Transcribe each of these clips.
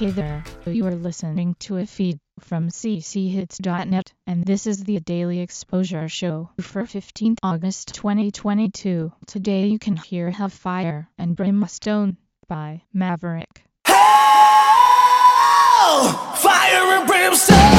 Hey there, you are listening to a feed from cchits.net, and this is the Daily Exposure Show for 15th August 2022. Today you can hear Hellfire and Brimstone by Maverick. Hell, fire and brimstone.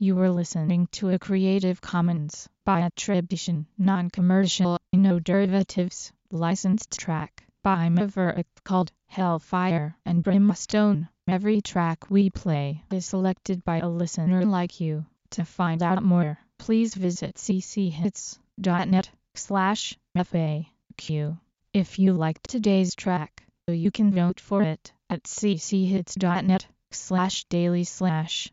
To a Creative Commons by attribution, non-commercial, no derivatives, licensed track by Maverick called Hellfire and Brimstone. Every track we play is selected by a listener like you. To find out more, please visit cchits.net slash FAQ. If you liked today's track, you can vote for it at cchits.net slash daily slash